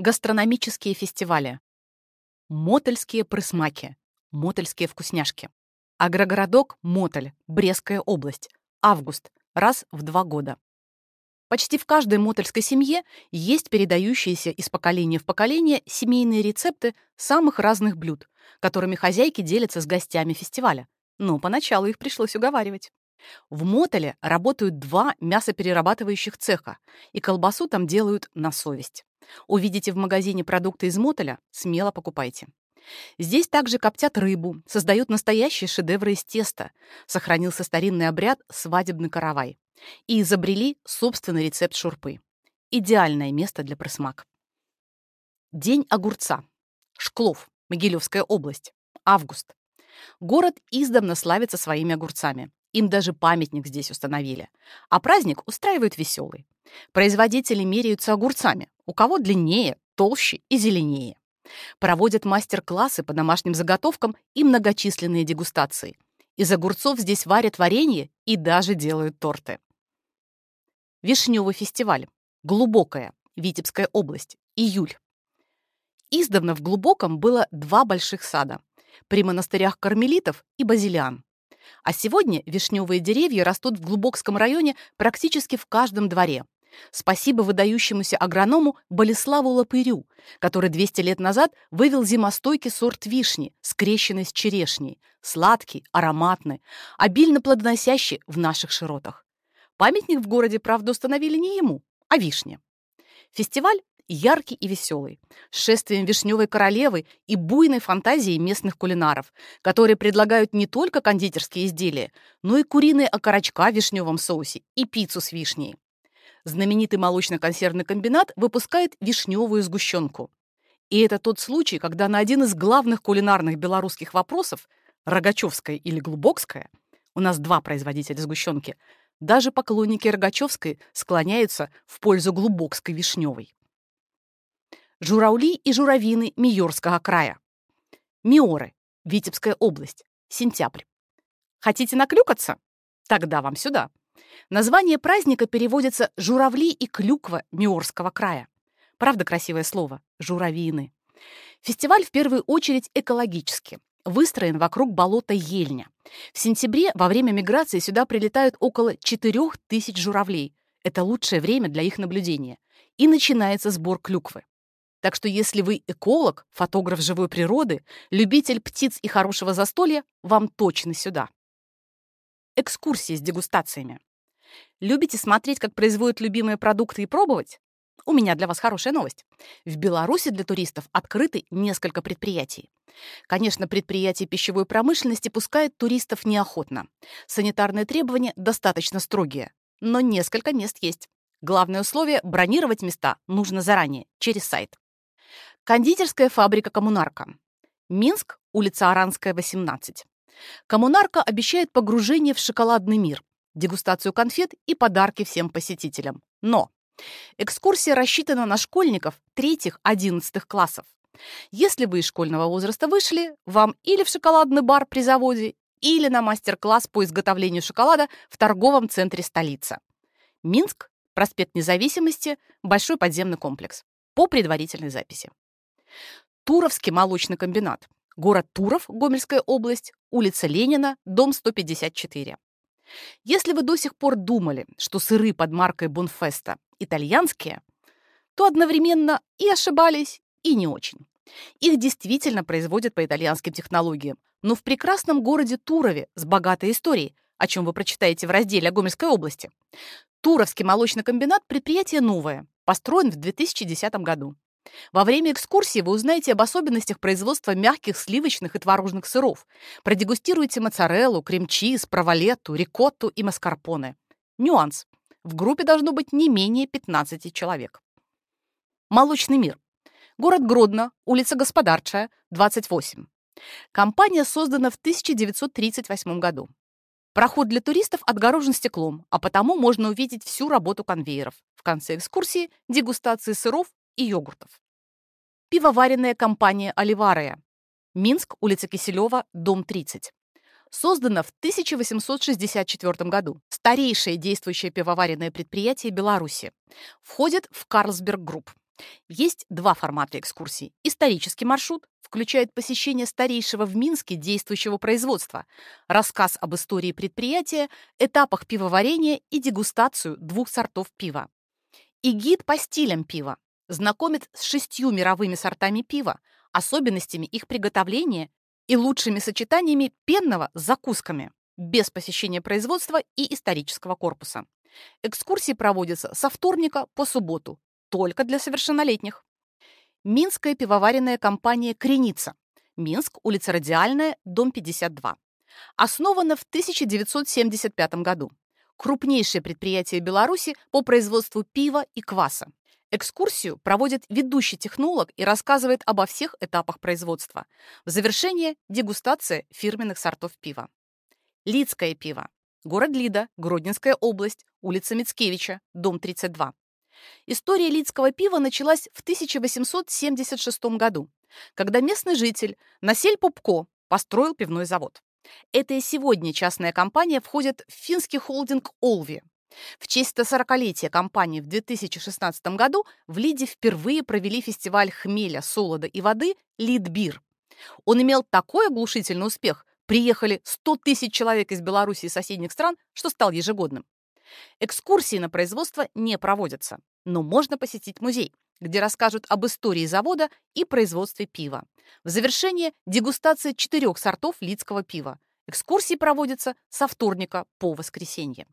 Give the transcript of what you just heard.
Гастрономические фестивали. Мотельские прысмаки. Мотельские вкусняшки. Агрогородок Мотель, Брестская область. Август. Раз в два года. Почти в каждой мотельской семье есть передающиеся из поколения в поколение семейные рецепты самых разных блюд, которыми хозяйки делятся с гостями фестиваля. Но поначалу их пришлось уговаривать. В Мотеле работают два мясоперерабатывающих цеха, и колбасу там делают на совесть. Увидите в магазине продукты из Мотеля, смело покупайте. Здесь также коптят рыбу, создают настоящие шедевры из теста. Сохранился старинный обряд свадебный каравай. И изобрели собственный рецепт шурпы. Идеальное место для просмак. День огурца. Шклов, Могилевская область. Август. Город издавна славится своими огурцами. Им даже памятник здесь установили. А праздник устраивают веселый. Производители меряются огурцами. У кого длиннее, толще и зеленее. Проводят мастер-классы по домашним заготовкам и многочисленные дегустации. Из огурцов здесь варят варенье и даже делают торты. Вишневый фестиваль. Глубокая. Витебская область. Июль. Издавна в Глубоком было два больших сада. При монастырях кармелитов и базилиан. А сегодня вишневые деревья растут в Глубокском районе практически в каждом дворе. Спасибо выдающемуся агроному Болеславу Лопырю, который 200 лет назад вывел зимостойкий сорт вишни, скрещенный с черешней, сладкий, ароматный, обильно плодоносящий в наших широтах. Памятник в городе, правда, установили не ему, а вишне. Фестиваль яркий и веселый, с шествием вишневой королевы и буйной фантазией местных кулинаров, которые предлагают не только кондитерские изделия, но и куриные окорочка в вишневом соусе и пиццу с вишней знаменитый молочно-консервный комбинат выпускает вишневую сгущенку. И это тот случай, когда на один из главных кулинарных белорусских вопросов Рогачевская или Глубокская, у нас два производителя сгущенки, даже поклонники Рогачевской склоняются в пользу Глубокской вишневой. Журавли и журавины Миорского края. Миоры, Витебская область, сентябрь. Хотите наклюкаться? Тогда вам сюда. Название праздника переводится «журавли и клюква Миорского края». Правда красивое слово – журавины. Фестиваль в первую очередь экологический. Выстроен вокруг болота Ельня. В сентябре во время миграции сюда прилетают около 4000 журавлей. Это лучшее время для их наблюдения. И начинается сбор клюквы. Так что если вы эколог, фотограф живой природы, любитель птиц и хорошего застолья, вам точно сюда. Экскурсии с дегустациями. Любите смотреть, как производят любимые продукты и пробовать? У меня для вас хорошая новость. В Беларуси для туристов открыты несколько предприятий. Конечно, предприятия пищевой промышленности пускают туристов неохотно. Санитарные требования достаточно строгие. Но несколько мест есть. Главное условие – бронировать места нужно заранее, через сайт. Кондитерская фабрика «Коммунарка». Минск, улица Аранская, 18. «Коммунарка» обещает погружение в шоколадный мир дегустацию конфет и подарки всем посетителям. Но экскурсия рассчитана на школьников третьих-одиннадцатых классов. Если вы из школьного возраста вышли, вам или в шоколадный бар при заводе, или на мастер-класс по изготовлению шоколада в торговом центре столица. Минск, проспект Независимости, большой подземный комплекс. По предварительной записи. Туровский молочный комбинат. Город Туров, Гомельская область, улица Ленина, дом 154. Если вы до сих пор думали, что сыры под маркой Бонфеста итальянские, то одновременно и ошибались, и не очень. Их действительно производят по итальянским технологиям, но в прекрасном городе Турове с богатой историей, о чем вы прочитаете в разделе о Гомельской области. Туровский молочный комбинат – предприятие новое, построен в 2010 году. Во время экскурсии вы узнаете об особенностях производства мягких сливочных и творожных сыров, продегустируете моцареллу, крем-чиз, провалетту, рикотту и маскарпоне. Нюанс. В группе должно быть не менее 15 человек. Молочный мир. Город Гродно, улица Господарчая, 28. Компания создана в 1938 году. Проход для туристов отгорожен стеклом, а потому можно увидеть всю работу конвейеров. В конце экскурсии – дегустации сыров и йогуртов. Пивоваренная компания «Оливария». Минск, улица Киселева, дом 30. Создана в 1864 году. Старейшее действующее пивоваренное предприятие Беларуси. Входит в Карлсберг Групп. Есть два формата экскурсий. Исторический маршрут включает посещение старейшего в Минске действующего производства, рассказ об истории предприятия, этапах пивоварения и дегустацию двух сортов пива. И гид по стилям пива знакомит с шестью мировыми сортами пива, особенностями их приготовления и лучшими сочетаниями пенного с закусками, без посещения производства и исторического корпуса. Экскурсии проводятся со вторника по субботу, только для совершеннолетних. Минская пивоваренная компания «Креница». Минск, улица Радиальная, дом 52. Основана в 1975 году. Крупнейшее предприятие Беларуси по производству пива и кваса. Экскурсию проводит ведущий технолог и рассказывает обо всех этапах производства. В завершение – дегустация фирменных сортов пива. Лидское пиво. Город Лида, Гродненская область, улица Мицкевича, дом 32. История лидского пива началась в 1876 году, когда местный житель Насель Пупко построил пивной завод. Это и сегодня частная компания входит в финский холдинг «Олви». В честь 140-летия компании в 2016 году в Лиде впервые провели фестиваль хмеля, солода и воды «Лидбир». Он имел такой оглушительный успех, приехали 100 тысяч человек из Беларуси и соседних стран, что стал ежегодным. Экскурсии на производство не проводятся, но можно посетить музей, где расскажут об истории завода и производстве пива. В завершение дегустация четырех сортов лидского пива. Экскурсии проводятся со вторника по воскресенье.